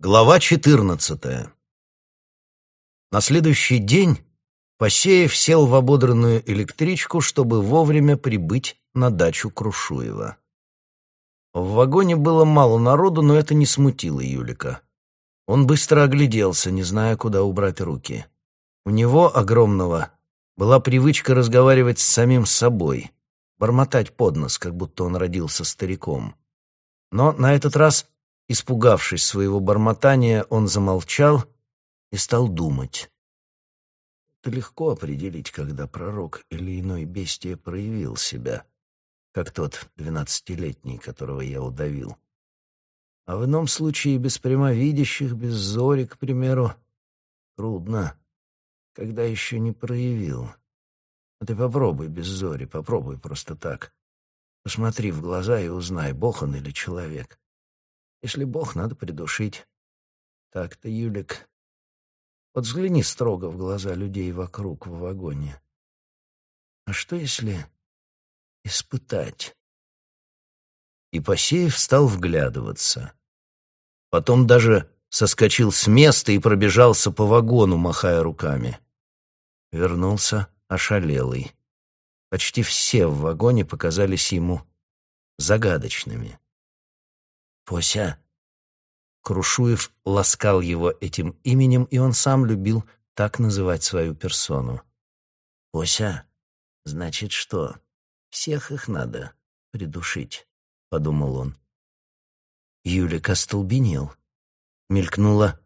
Глава 14. На следующий день Посеев сел в ободранную электричку, чтобы вовремя прибыть на дачу Крушуева. В вагоне было мало народу, но это не смутило Юлика. Он быстро огляделся, не зная, куда убрать руки. У него, огромного, была привычка разговаривать с самим собой, бормотать под нос, как будто он родился стариком. Но на этот раз Испугавшись своего бормотания, он замолчал и стал думать. Это легко определить, когда пророк или иной бестия проявил себя, как тот двенадцатилетний, которого я удавил. А в ином случае без прямовидящих, без зори, к примеру, трудно, когда еще не проявил. А ты попробуй без зори, попробуй просто так. Посмотри в глаза и узнай, бог он или человек. Если Бог, надо придушить. Так-то, Юлик. Вот взгляни строго в глаза людей вокруг в вагоне. А что, если испытать? И Посеев стал вглядываться. Потом даже соскочил с места и пробежался по вагону, махая руками. Вернулся ошалелый. Почти все в вагоне показались ему загадочными. Пося. Крушуев ласкал его этим именем, и он сам любил так называть свою персону. «Пося, значит что? Всех их надо придушить», — подумал он. Юлик остолбенел. Мелькнуло.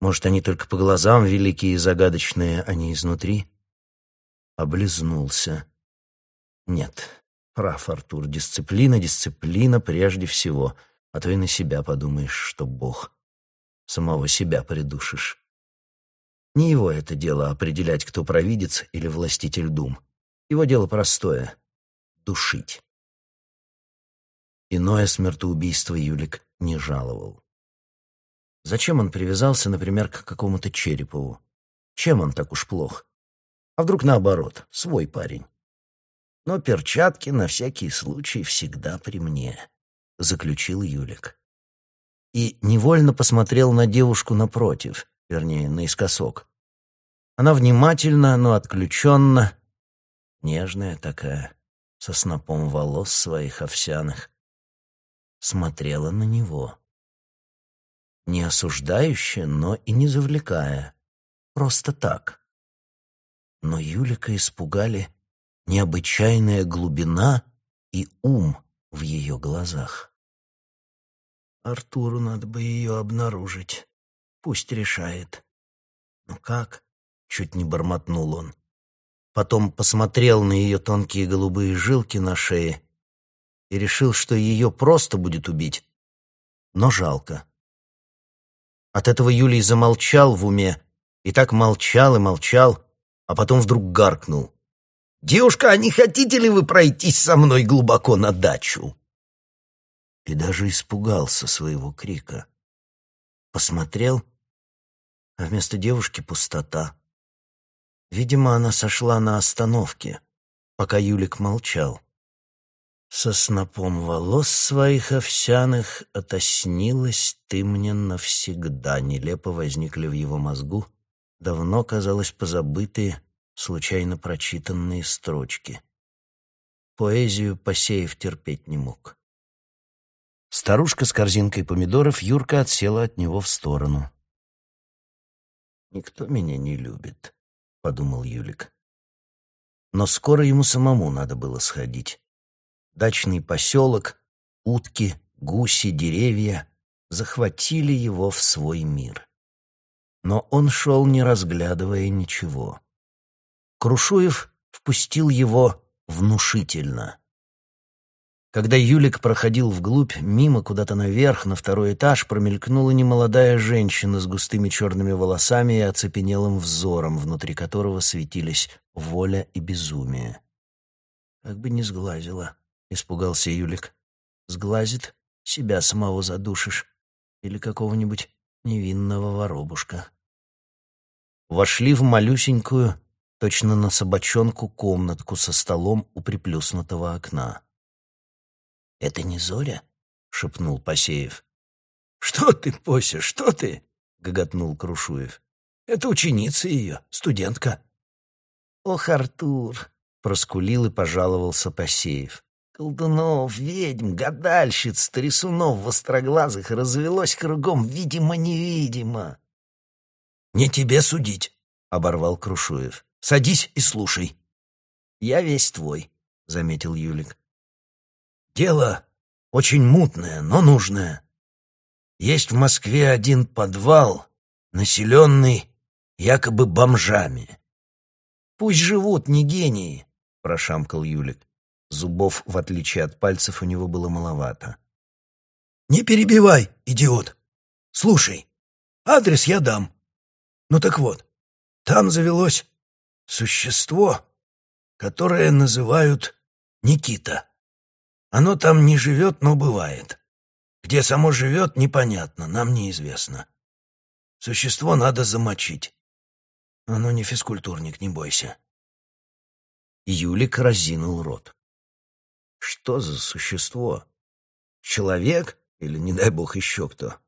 Может, они только по глазам великие и загадочные, а не изнутри? Облизнулся. Нет, прав Артур, дисциплина, дисциплина прежде всего — а то и на себя подумаешь, что Бог. Самого себя придушишь. Не его это дело определять, кто провидец или властитель дум. Его дело простое — душить. Иное смертоубийство Юлик не жаловал. Зачем он привязался, например, к какому-то Черепову? Чем он так уж плох? А вдруг наоборот, свой парень? Но перчатки на всякий случай всегда при мне. — заключил Юлик. И невольно посмотрел на девушку напротив, вернее, наискосок. Она внимательно, но отключенно, нежная такая, со снопом волос своих овсяных, смотрела на него. Не осуждающе, но и не завлекая. Просто так. Но Юлика испугали необычайная глубина и ум в ее глазах. Артуру надо бы ее обнаружить. Пусть решает. Ну как? Чуть не бормотнул он. Потом посмотрел на ее тонкие голубые жилки на шее и решил, что ее просто будет убить. Но жалко. От этого Юлий замолчал в уме, и так молчал и молчал, а потом вдруг гаркнул. «Девушка, а не хотите ли вы пройтись со мной глубоко на дачу?» И даже испугался своего крика. Посмотрел, а вместо девушки пустота. Видимо, она сошла на остановке, пока Юлик молчал. Со снопом волос своих овсяных отоснилась ты мне навсегда. Нелепо возникли в его мозгу, давно, казалось, позабытые, случайно прочитанные строчки. Поэзию Посеев терпеть не мог. Старушка с корзинкой помидоров Юрка отсела от него в сторону. «Никто меня не любит», — подумал Юлик. Но скоро ему самому надо было сходить. Дачный поселок, утки, гуси, деревья захватили его в свой мир. Но он шел, не разглядывая ничего. Крушуев впустил его внушительно. Когда Юлик проходил вглубь, мимо куда-то наверх, на второй этаж, промелькнула немолодая женщина с густыми черными волосами и оцепенелым взором, внутри которого светились воля и безумие. «Как бы не сглазила», — испугался Юлик. «Сглазит, себя самого задушишь. Или какого-нибудь невинного воробушка». Вошли в малюсенькую, точно на собачонку комнатку со столом у приплюснутого окна. «Это не Зоря?» — шепнул Посеев. «Что ты, Пося, что ты?» — гоготнул Крушуев. «Это ученица ее, студентка». «Ох, Артур!» — проскулил и пожаловался Посеев. «Колдунов, ведьм, гадальщиц, трясунов востроглазых развелось кругом видимо-невидимо». «Не тебе судить», — оборвал Крушуев. «Садись и слушай». «Я весь твой», — заметил Юлик. «Дело очень мутное, но нужное. Есть в Москве один подвал, населенный якобы бомжами. Пусть живут, не гении, прошамкал Юлик. Зубов, в отличие от пальцев, у него было маловато. Не перебивай, идиот. Слушай, адрес я дам. Ну так вот, там завелось существо, которое называют Никита. Оно там не живет, но бывает. Где само живет, непонятно, нам неизвестно. Существо надо замочить. Оно не физкультурник, не бойся. Юлик разинул рот. Что за существо? Человек или, не дай бог, еще кто?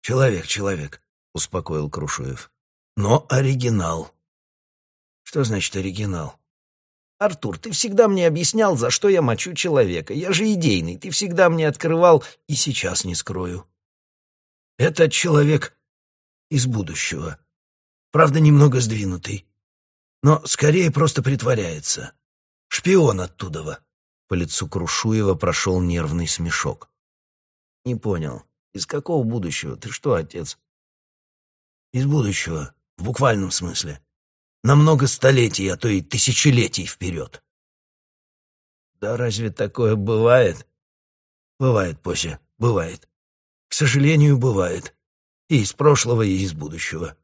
Человек, человек, успокоил Крушуев. Но оригинал. Что значит оригинал? Артур, ты всегда мне объяснял, за что я мочу человека. Я же идейный, ты всегда мне открывал, и сейчас не скрою. Это человек из будущего. Правда, немного сдвинутый. Но скорее просто притворяется. Шпион оттуда. По лицу Крушуева прошел нервный смешок. Не понял. Из какого будущего? Ты что, отец? Из будущего, в буквальном смысле. На много столетий, а то и тысячелетий вперед. Да разве такое бывает? Бывает, Пося, бывает. К сожалению, бывает. И из прошлого, и из будущего.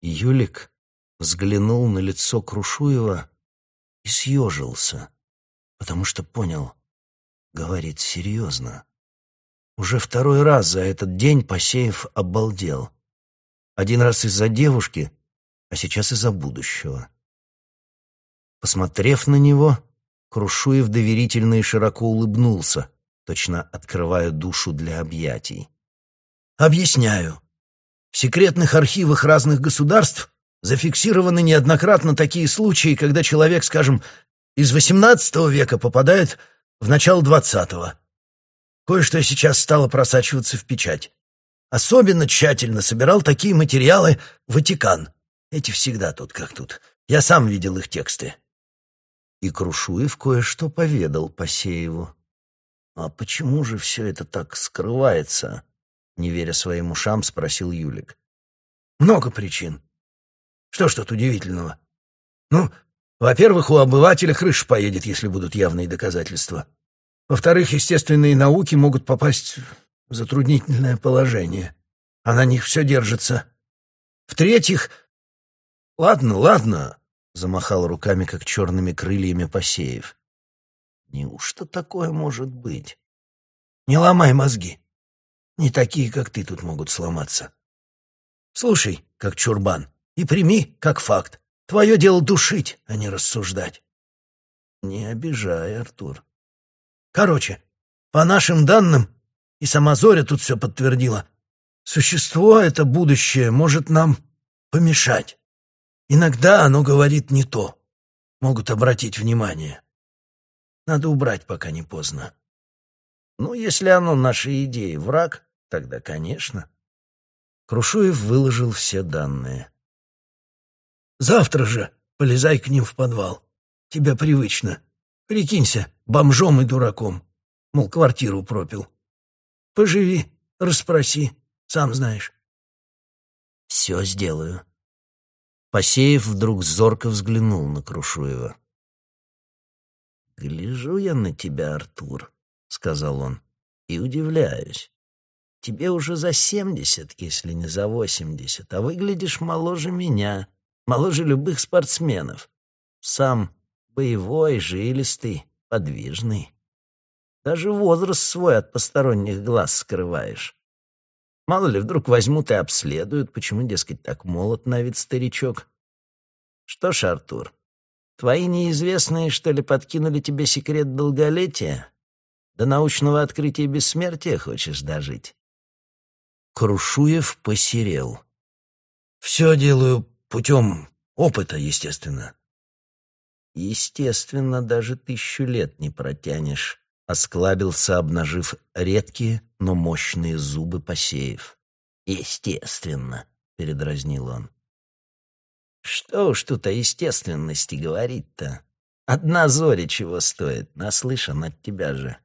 Юлик взглянул на лицо Крушуева и съежился, потому что понял, говорит серьезно. Уже второй раз за этот день Посеев обалдел. Один раз из-за девушки, а сейчас из-за будущего. Посмотрев на него, Крушуев доверительно и широко улыбнулся, точно открывая душу для объятий. «Объясняю. В секретных архивах разных государств зафиксированы неоднократно такие случаи, когда человек, скажем, из XVIII века попадает в начало XX. Кое-что сейчас стало просачиваться в печать. Особенно тщательно собирал такие материалы Ватикан. Эти всегда тут как тут. Я сам видел их тексты. И Крушуев кое-что поведал Посееву. «А почему же все это так скрывается?» Не веря своим ушам, спросил Юлик. «Много причин. Что ж тут удивительного? Ну, во-первых, у обывателя крыша поедет, если будут явные доказательства. Во-вторых, естественные науки могут попасть затруднительное положение, а на них все держится. В-третьих, «Ладно, ладно», — замахал руками, как черными крыльями посеев. «Неужто такое может быть?» «Не ломай мозги. Не такие, как ты, тут могут сломаться. Слушай, как чурбан, и прими, как факт. Твое дело душить, а не рассуждать». «Не обижай, Артур». «Короче, по нашим данным, и сама Зоря тут все подтвердила, существо это будущее может нам помешать. Иногда оно говорит не то. Могут обратить внимание. Надо убрать, пока не поздно. Ну, если оно нашей идеи враг, тогда, конечно. Крушуев выложил все данные. Завтра же полезай к ним в подвал. Тебя привычно. Прикинься, бомжом и дураком. Мол, квартиру пропил. Поживи, расспроси, сам знаешь. Все сделаю. Посеев вдруг зорко взглянул на Крушуева. «Гляжу я на тебя, Артур», — сказал он, — «и удивляюсь. Тебе уже за семьдесят, если не за восемьдесят, а выглядишь моложе меня, моложе любых спортсменов. Сам боевой, жилистый, подвижный. Даже возраст свой от посторонних глаз скрываешь. Мало ли, вдруг возьмут и обследуют, почему, дескать, так молод на вид старичок. Что ж, Артур, твои неизвестные, что ли, подкинули тебе секрет долголетия? До научного открытия бессмертия хочешь дожить? Крушуев посерел. «Все делаю путем опыта, естественно». «Естественно, даже тысячу лет не протянешь», — осклабился, обнажив редкие, но мощные зубы посеев. «Естественно», — передразнил он. «Что уж тут о естественности говорить-то? Одна зоря чего стоит, наслышан от тебя же.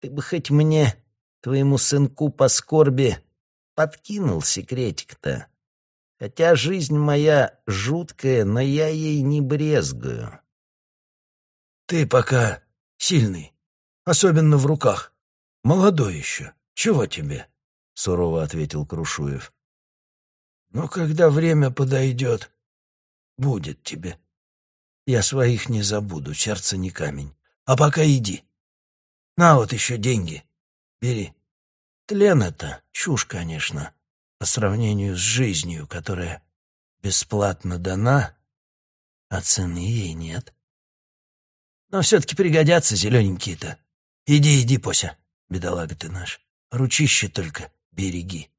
Ты бы хоть мне, твоему сынку по скорби, подкинул секретик-то. Хотя жизнь моя жуткая, но я ей не брезгую». «Ты пока сильный, особенно в руках. Молодой еще. Чего тебе?» — сурово ответил Крушуев. «Но когда время подойдет, будет тебе. Я своих не забуду, сердце не камень. А пока иди. На вот еще деньги. Бери. Тлен это чушь, конечно, по сравнению с жизнью, которая бесплатно дана, а цены ей нет. Но все-таки пригодятся зелененькие-то. Иди, иди, Пося, бедолага ты наш. Ручище только береги.